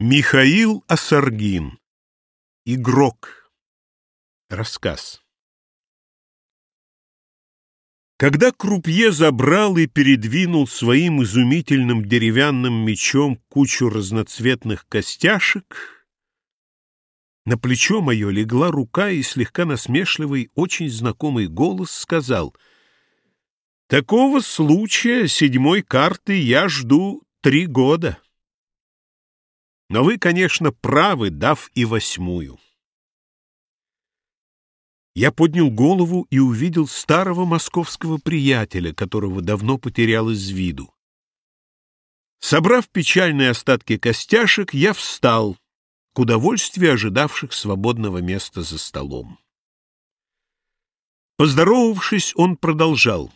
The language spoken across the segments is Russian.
Михаил Асаргин. Игрок. Рассказ. Когда Крупье забрал и передвинул своим изумительным деревянным мечом кучу разноцветных костяшек, на плечо мое легла рука, и слегка насмешливый, очень знакомый голос сказал, «Такого случая седьмой карты я жду три года». Но вы, конечно, правы, дав и восьмую. Я поднял голову и увидел старого московского приятеля, которого давно потерял из виду. Собрав печальные остатки костяшек, я встал, к удовольствию ожидавших свободного места за столом. Поздоровавшись, он продолжал.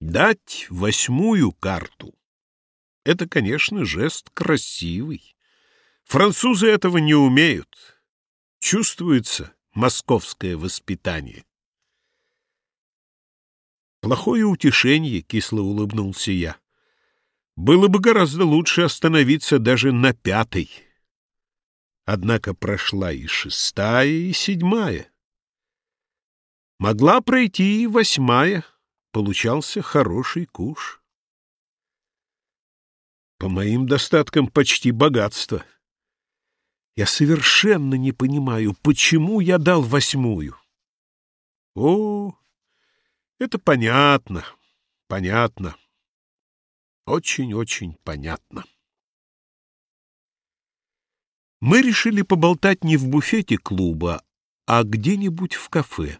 Дать восьмую карту — это, конечно, жест красивый. Французы этого не умеют. Чувствуется московское воспитание. Плохое утешение, кисло улыбнулся я. Было бы гораздо лучше остановиться даже на пятой. Однако прошла и шестая, и седьмая. Могла пройти и восьмая. Получался хороший куш. По моим достаткам почти богатство. Я совершенно не понимаю, почему я дал восьмую. О, это понятно, понятно. Очень-очень понятно. Мы решили поболтать не в буфете клуба, а где-нибудь в кафе.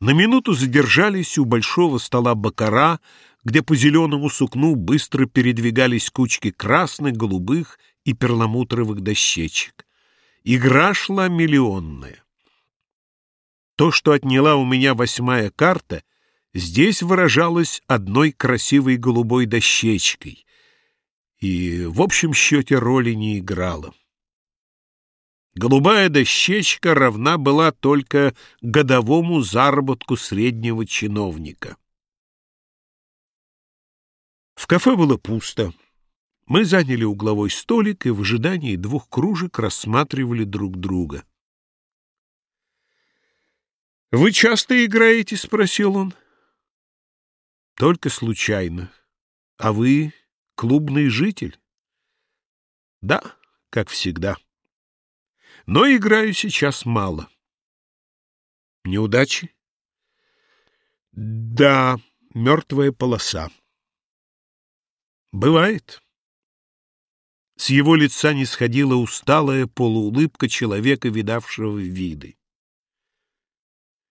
На минуту задержались у большого стола бакара, где по зеленому сукну быстро передвигались кучки красных, голубых и перламутровых дощечек. Игра шла миллионная. То, что отняла у меня восьмая карта, здесь выражалось одной красивой голубой дощечкой и в общем счете роли не играла. Голубая дощечка равна была только годовому заработку среднего чиновника. В кафе было пусто. Мы заняли угловой столик и в ожидании двух кружек рассматривали друг друга. «Вы часто играете?» — спросил он. «Только случайно. А вы клубный житель?» «Да, как всегда. Но играю сейчас мало». «Неудачи?» «Да, мертвая полоса». «Бывает». С его лица не сходила усталая полуулыбка человека, видавшего виды.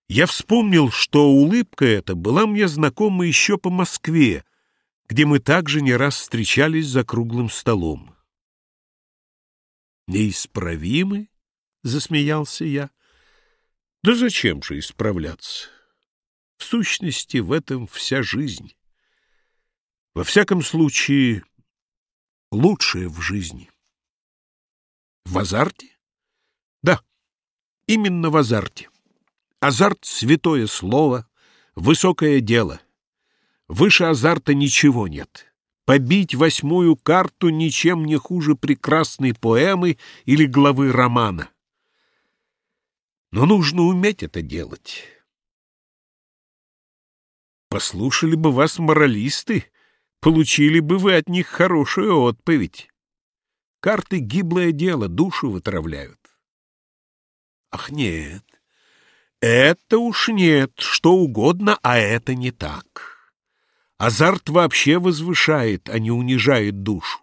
Я вспомнил, что улыбка эта была мне знакома еще по Москве, где мы также не раз встречались за круглым столом. «Неисправимы?» — засмеялся я. «Да зачем же исправляться? В сущности, в этом вся жизнь. Во всяком случае, лучшее в жизни. В азарте? Да, именно в азарте. Азарт — святое слово, высокое дело. Выше азарта ничего нет. Побить восьмую карту ничем не хуже прекрасной поэмы или главы романа. Но нужно уметь это делать. Послушали бы вас моралисты, Получили бы вы от них хорошую отповедь. Карты — гиблое дело, душу вытравляют. Ах, нет, это уж нет, что угодно, а это не так. Азарт вообще возвышает, а не унижает душу.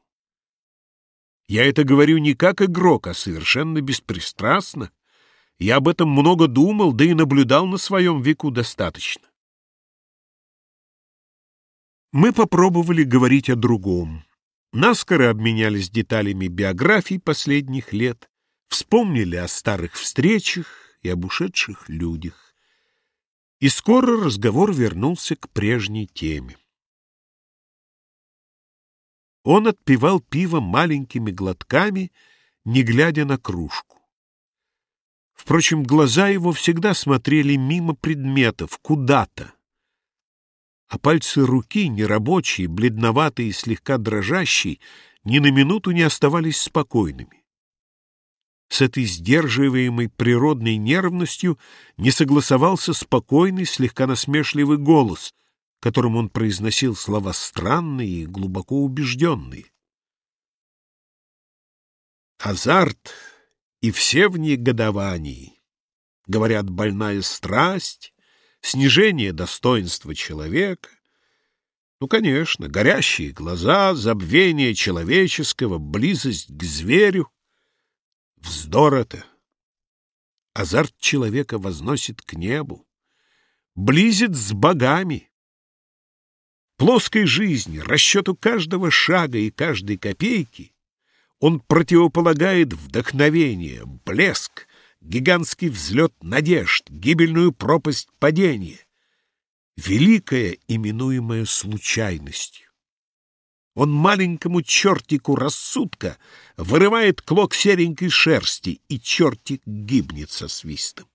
Я это говорю не как игрок, а совершенно беспристрастно. Я об этом много думал, да и наблюдал на своем веку достаточно. Мы попробовали говорить о другом. Наскоро обменялись деталями биографий последних лет, вспомнили о старых встречах и об ушедших людях. И скоро разговор вернулся к прежней теме. Он отпивал пиво маленькими глотками, не глядя на кружку. Впрочем, глаза его всегда смотрели мимо предметов, куда-то а пальцы руки, нерабочие, бледноватые и слегка дрожащие, ни на минуту не оставались спокойными. С этой сдерживаемой природной нервностью не согласовался спокойный, слегка насмешливый голос, которым он произносил слова странные и глубоко убежденные. Азарт и все в негодовании. Говорят, больная страсть, снижение достоинства человека. Ну, конечно, горящие глаза, забвение человеческого, близость к зверю. Вздор это. Азарт человека возносит к небу, близит с богами. Плоской жизни, расчету каждого шага и каждой копейки он противополагает вдохновение, блеск, гигантский взлет надежд, гибельную пропасть падения, великое, именуемое случайностью. Он маленькому чертику рассудка вырывает клок серенькой шерсти, и чертик гибнет со свистом.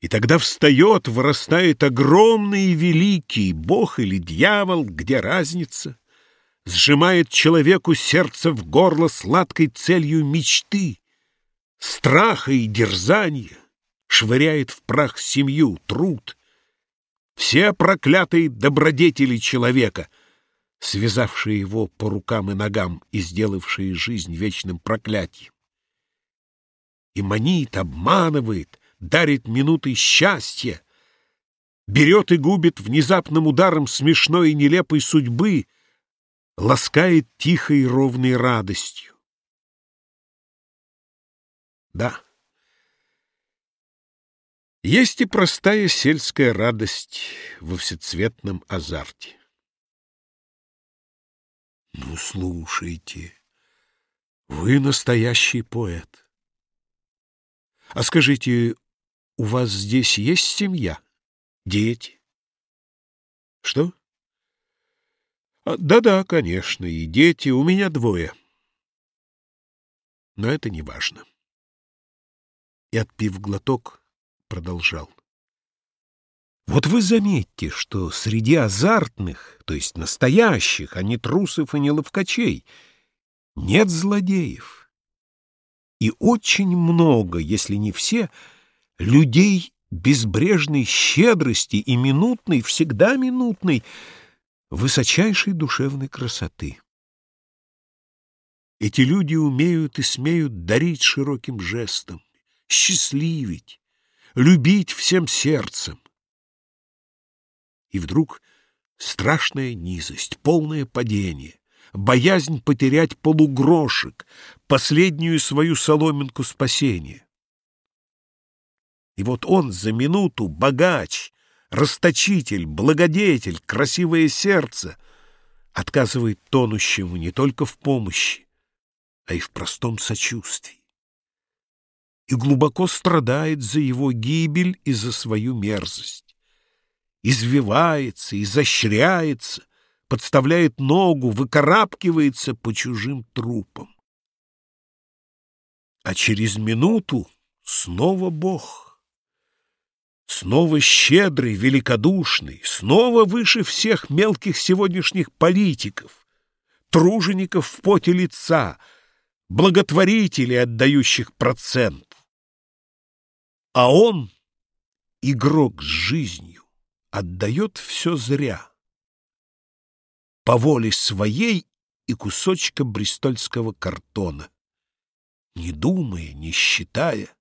И тогда встает, вырастает огромный и великий, бог или дьявол, где разница, сжимает человеку сердце в горло сладкой целью мечты, страха и дерзания, швыряет в прах семью, труд, все проклятые добродетели человека, связавшие его по рукам и ногам и сделавшие жизнь вечным проклятием. И манит, обманывает, дарит минуты счастья, берет и губит внезапным ударом смешной и нелепой судьбы, ласкает тихой и ровной радостью. Да, есть и простая сельская радость во всецветном азарте. Ну, слушайте, вы настоящий поэт. А скажите, у вас здесь есть семья? Дети? Что? А, да-да, конечно, и дети. У меня двое. Но это не важно. И, отпив глоток, продолжал. Вот вы заметьте, что среди азартных, то есть настоящих, а не трусов и не ловкачей, нет злодеев. И очень много, если не все, людей безбрежной щедрости и минутной, всегда минутной, высочайшей душевной красоты. Эти люди умеют и смеют дарить широким жестом, счастливить, любить всем сердцем. И вдруг страшная низость, полное падение, боязнь потерять полугрошек, последнюю свою соломинку спасения. И вот он за минуту богач, расточитель, благодетель, красивое сердце отказывает тонущему не только в помощи, а и в простом сочувствии и глубоко страдает за его гибель и за свою мерзость. Извивается, изощряется, подставляет ногу, выкарабкивается по чужим трупам. А через минуту снова Бог. Снова щедрый, великодушный, снова выше всех мелких сегодняшних политиков, тружеников в поте лица, благотворителей, отдающих процент. А он, игрок с жизнью, отдает все зря. По воле своей и кусочка бристольского картона, не думая, не считая,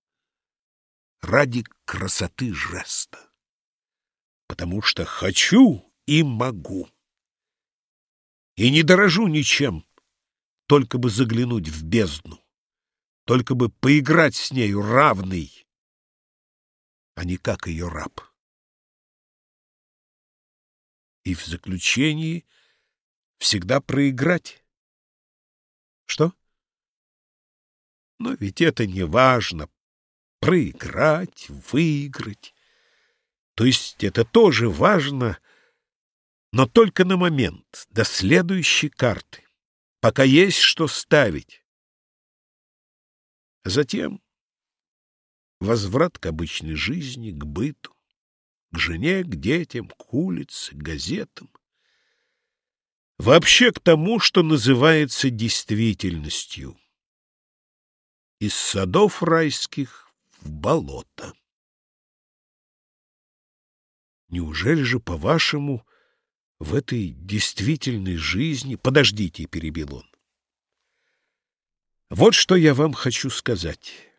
ради красоты жеста. Потому что хочу и могу. И не дорожу ничем, только бы заглянуть в бездну, только бы поиграть с нею равный, а не как ее раб. И в заключении всегда проиграть. Что? Но ведь это не важно. Проиграть, выиграть. То есть это тоже важно, но только на момент, до следующей карты, пока есть что ставить. Затем возврат к обычной жизни, к быту, к жене, к детям, к улице, к газетам. вообще к тому, что называется действительностью. Из садов райских в болото. Неужели же, по-вашему, в этой действительной жизни... Подождите, — перебил он. Вот что я вам хочу сказать.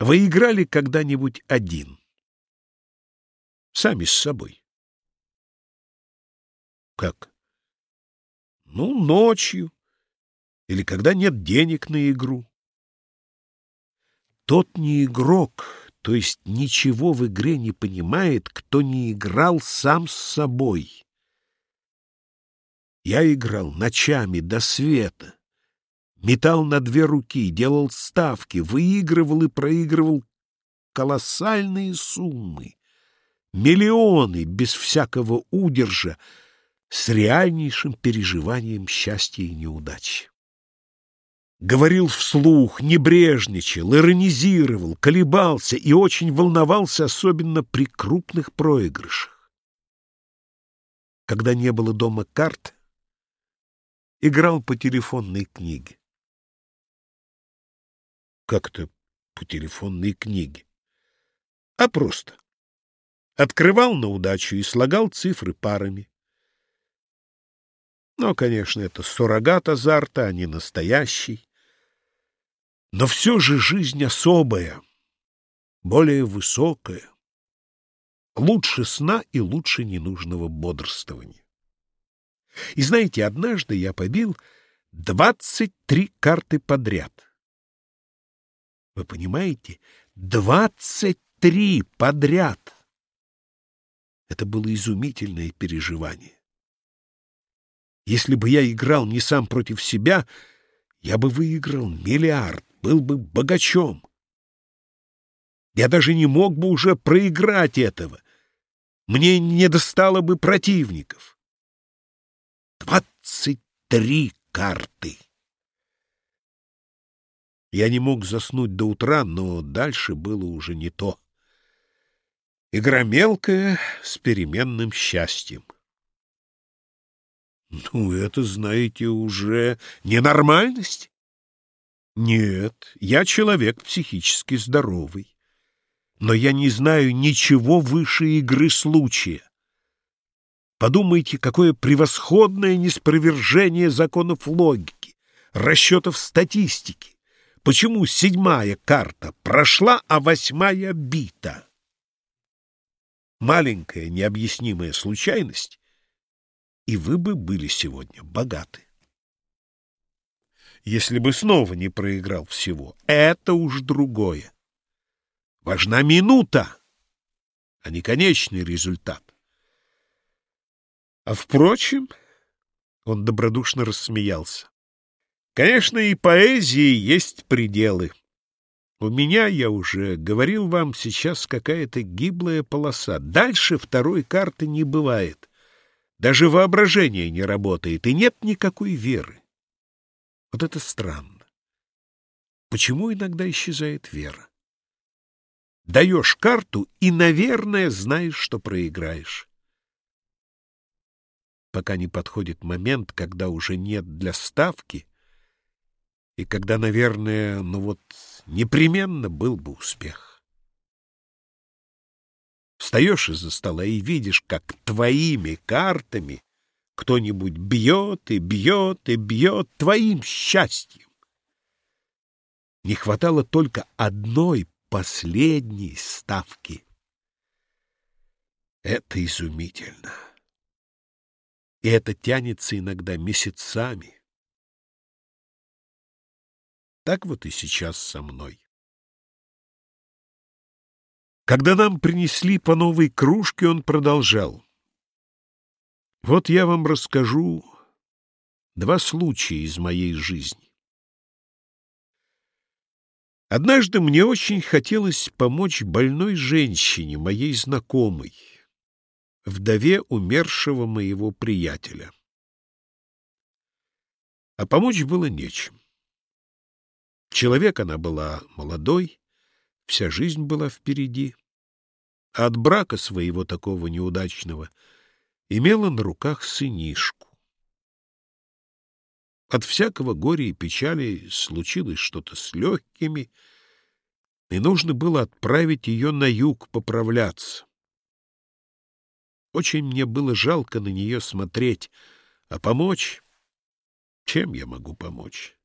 Вы играли когда-нибудь один? Сами с собой. Как? Ну, ночью. Или когда нет денег на игру. Тот не игрок, то есть ничего в игре не понимает, кто не играл сам с собой. Я играл ночами до света, метал на две руки, делал ставки, выигрывал и проигрывал колоссальные суммы, миллионы без всякого удержа, с реальнейшим переживанием счастья и неудачи. Говорил вслух, небрежничал, иронизировал, колебался и очень волновался, особенно при крупных проигрышах. Когда не было дома карт, играл по телефонной книге. Как это по телефонной книге? А просто. Открывал на удачу и слагал цифры парами. Но, конечно, это суррогат азарта, а не настоящий. Но все же жизнь особая, более высокая. Лучше сна и лучше ненужного бодрствования. И знаете, однажды я побил двадцать три карты подряд. Вы понимаете? Двадцать три подряд! Это было изумительное переживание. Если бы я играл не сам против себя, я бы выиграл миллиард, был бы богачом. Я даже не мог бы уже проиграть этого. Мне не достало бы противников. Двадцать три карты. Я не мог заснуть до утра, но дальше было уже не то. Игра мелкая, с переменным счастьем. Ну, это, знаете, уже ненормальность. Нет, я человек психически здоровый. Но я не знаю ничего выше игры случая. Подумайте, какое превосходное неспровержение законов логики, расчетов статистики. Почему седьмая карта прошла, а восьмая бита? Маленькая необъяснимая случайность, и вы бы были сегодня богаты. Если бы снова не проиграл всего, это уж другое. Важна минута, а не конечный результат. А впрочем, он добродушно рассмеялся. Конечно, и поэзии есть пределы. У меня, я уже говорил вам, сейчас какая-то гиблая полоса. Дальше второй карты не бывает. Даже воображение не работает, и нет никакой веры. Вот это странно. Почему иногда исчезает вера? Даешь карту и, наверное, знаешь, что проиграешь. Пока не подходит момент, когда уже нет для ставки — и когда, наверное, ну вот непременно был бы успех. Встаешь из-за стола и видишь, как твоими картами кто-нибудь бьет и бьет и бьет твоим счастьем. Не хватало только одной последней ставки. Это изумительно. И это тянется иногда месяцами. Так вот и сейчас со мной. Когда нам принесли по новой кружке, он продолжал. Вот я вам расскажу два случая из моей жизни. Однажды мне очень хотелось помочь больной женщине, моей знакомой, вдове умершего моего приятеля. А помочь было нечем. Человек она была молодой, вся жизнь была впереди. От брака своего такого неудачного имела на руках сынишку. От всякого горя и печали случилось что-то с легкими, и нужно было отправить ее на юг поправляться. Очень мне было жалко на нее смотреть, а помочь... Чем я могу помочь?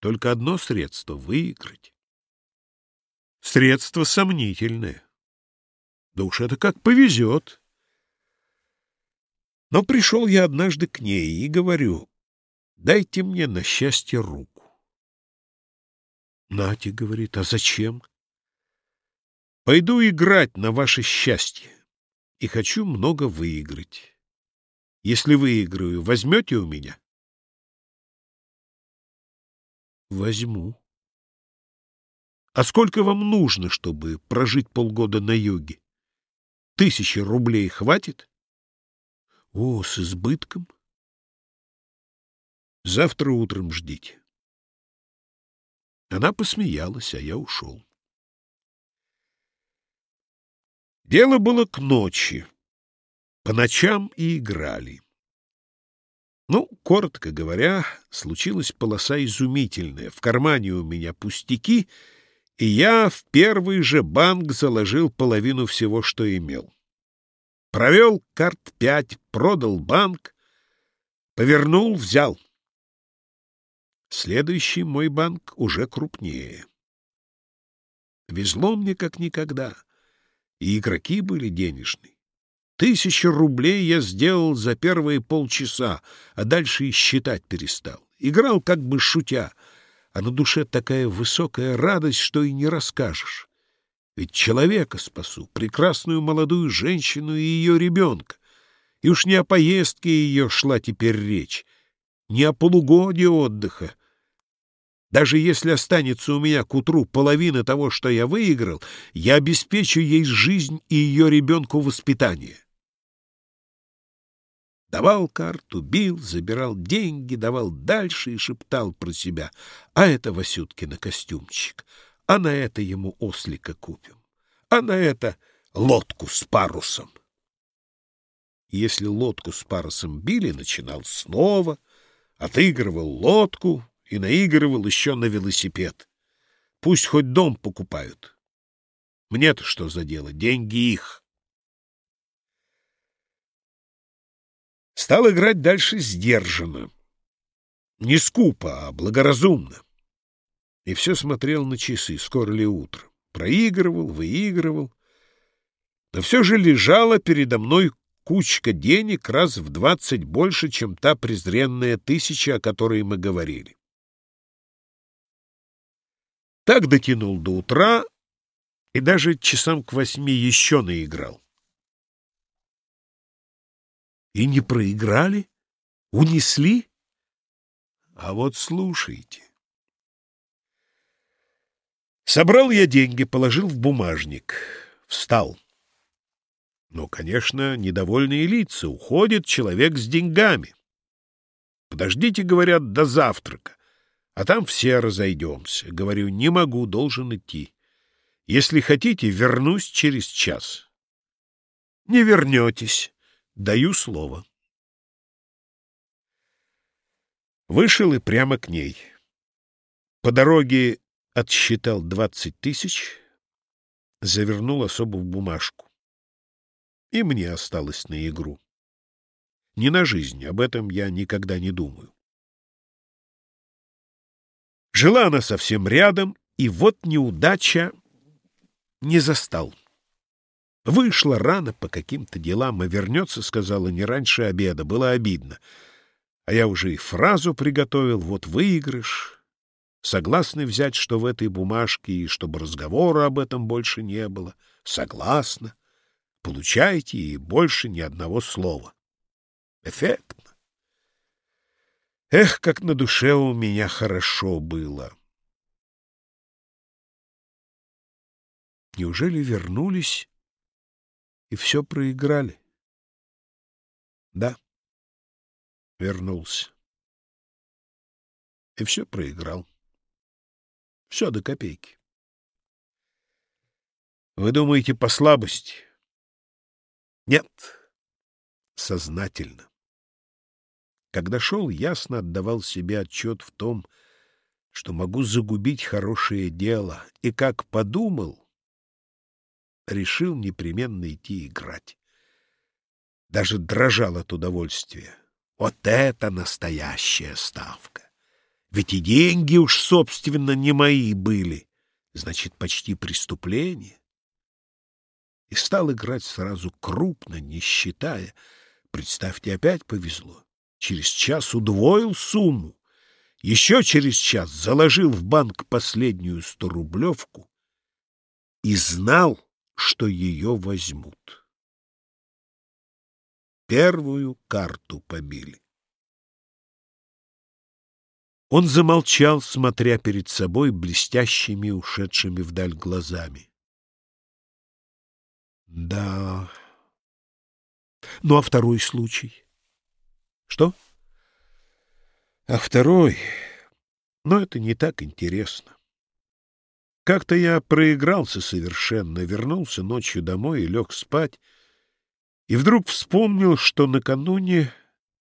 Только одно средство — выиграть. Средство сомнительное. Да уж это как повезет. Но пришел я однажды к ней и говорю, дайте мне на счастье руку. Натя говорит, а зачем? Пойду играть на ваше счастье и хочу много выиграть. Если выиграю, возьмете у меня? Возьму. А сколько вам нужно, чтобы прожить полгода на юге? Тысячи рублей хватит? О, с избытком. Завтра утром ждите. Она посмеялась, а я ушел. Дело было к ночи. По ночам и играли. Ну, коротко говоря, случилась полоса изумительная. В кармане у меня пустяки — и я в первый же банк заложил половину всего, что имел. Провел карт пять, продал банк, повернул, взял. Следующий мой банк уже крупнее. Везло мне как никогда, и игроки были денежные. Тысячу рублей я сделал за первые полчаса, а дальше и считать перестал. Играл как бы шутя — а на душе такая высокая радость, что и не расскажешь. Ведь человека спасу, прекрасную молодую женщину и ее ребенка. И уж не о поездке ее шла теперь речь, не о полугодии отдыха. Даже если останется у меня к утру половина того, что я выиграл, я обеспечу ей жизнь и ее ребенку воспитание. Давал карту, бил, забирал деньги, давал дальше и шептал про себя. А это Васюткина костюмчик, а на это ему ослика купим, а на это лодку с парусом. Если лодку с парусом били, начинал снова, отыгрывал лодку и наигрывал еще на велосипед. Пусть хоть дом покупают. Мне-то что за дело? Деньги их. Стал играть дальше сдержанно. Не скупо, а благоразумно. И все смотрел на часы, скоро ли утро. Проигрывал, выигрывал. Но все же лежала передо мной кучка денег раз в двадцать больше, чем та презренная тысяча, о которой мы говорили. Так дотянул до утра и даже часам к восьми еще наиграл. И не проиграли? Унесли? А вот слушайте. Собрал я деньги, положил в бумажник. Встал. Ну, конечно, недовольные лица. Уходит человек с деньгами. Подождите, говорят, до завтрака. А там все разойдемся. Говорю, не могу, должен идти. Если хотите, вернусь через час. Не вернетесь. Даю слово. Вышел и прямо к ней. По дороге отсчитал двадцать тысяч, завернул особо в бумажку. И мне осталось на игру. Не на жизнь, об этом я никогда не думаю. Жила она совсем рядом, и вот неудача не застал. Вышла рано по каким-то делам, а вернется, сказала, не раньше обеда. Было обидно. А я уже и фразу приготовил, вот выигрыш. Согласны взять, что в этой бумажке, и чтобы разговора об этом больше не было? Согласна. Получайте, и больше ни одного слова. Эффектно. Эх, как на душе у меня хорошо было. Неужели вернулись и все проиграли. Да, вернулся. И все проиграл. Все до копейки. Вы думаете, по слабости? Нет. сознательно. Когда шел, ясно отдавал себе отчет в том, что могу загубить хорошее дело, и, как подумал, решил непременно идти играть. Даже дрожал от удовольствия. Вот это настоящая ставка! Ведь и деньги уж, собственно, не мои были. Значит, почти преступление. И стал играть сразу крупно, не считая. Представьте, опять повезло. Через час удвоил сумму. Еще через час заложил в банк последнюю сторублевку и знал, что ее возьмут. Первую карту побили. Он замолчал, смотря перед собой блестящими, ушедшими вдаль глазами. Да. Ну, а второй случай? Что? А второй... Но это не так интересно. Как-то я проигрался совершенно, вернулся ночью домой и лег спать, и вдруг вспомнил, что накануне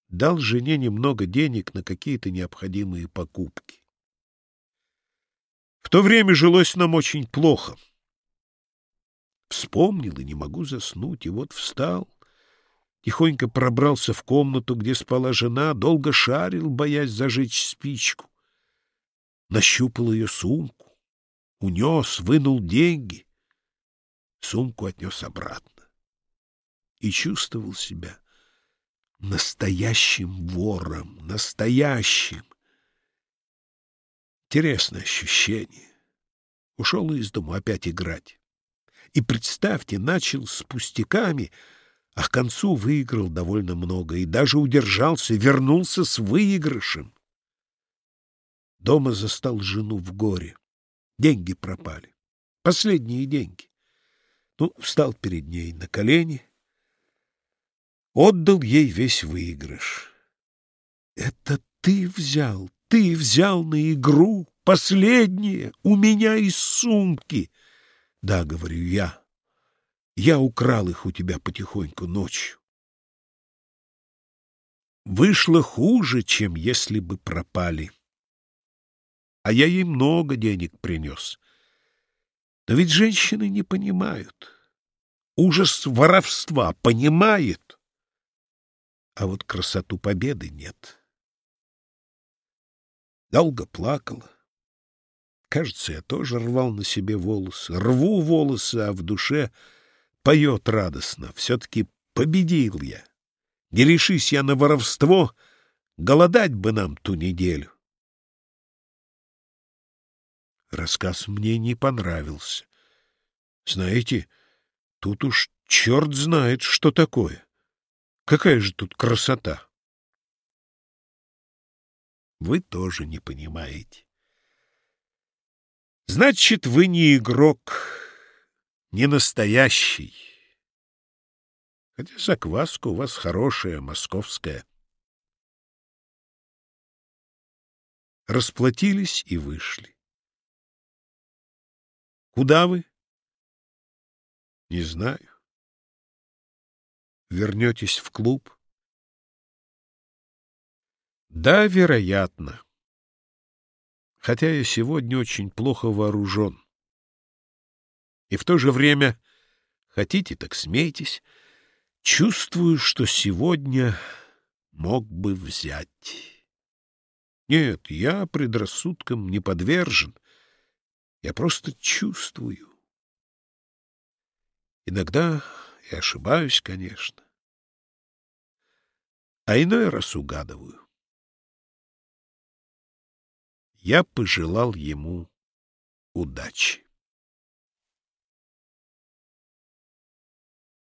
дал жене немного денег на какие-то необходимые покупки. В то время жилось нам очень плохо. Вспомнил и не могу заснуть, и вот встал, тихонько пробрался в комнату, где спала жена, долго шарил, боясь зажечь спичку. Нащупал ее сумку, унес, вынул деньги, сумку отнес обратно и чувствовал себя настоящим вором, настоящим. Интересное ощущение. Ушел из дома опять играть. И, представьте, начал с пустяками, а к концу выиграл довольно много и даже удержался, вернулся с выигрышем. Дома застал жену в горе. Деньги пропали. Последние деньги. Ну, встал перед ней на колени, отдал ей весь выигрыш. Это ты взял, ты взял на игру последнее у меня из сумки. Да, говорю я, я украл их у тебя потихоньку ночью. Вышло хуже, чем если бы пропали. А я ей много денег принес. Но ведь женщины не понимают. Ужас воровства понимает а вот красоту победы нет. Долго плакала. Кажется, я тоже рвал на себе волосы. Рву волосы, а в душе поет радостно. Все-таки победил я. Не решись я на воровство, голодать бы нам ту неделю. Рассказ мне не понравился. Знаете, тут уж черт знает, что такое. Какая же тут красота? Вы тоже не понимаете. Значит, вы не игрок, не настоящий. Хотя закваска у вас хорошая, московская. Расплатились и вышли. Куда вы? Не знаю вернетесь в клуб? Да, вероятно. Хотя я сегодня очень плохо вооружен. И в то же время, хотите, так смейтесь, чувствую, что сегодня мог бы взять. Нет, я предрассудкам не подвержен. Я просто чувствую. Иногда и ошибаюсь, конечно. А иной раз угадываю. Я пожелал ему удачи.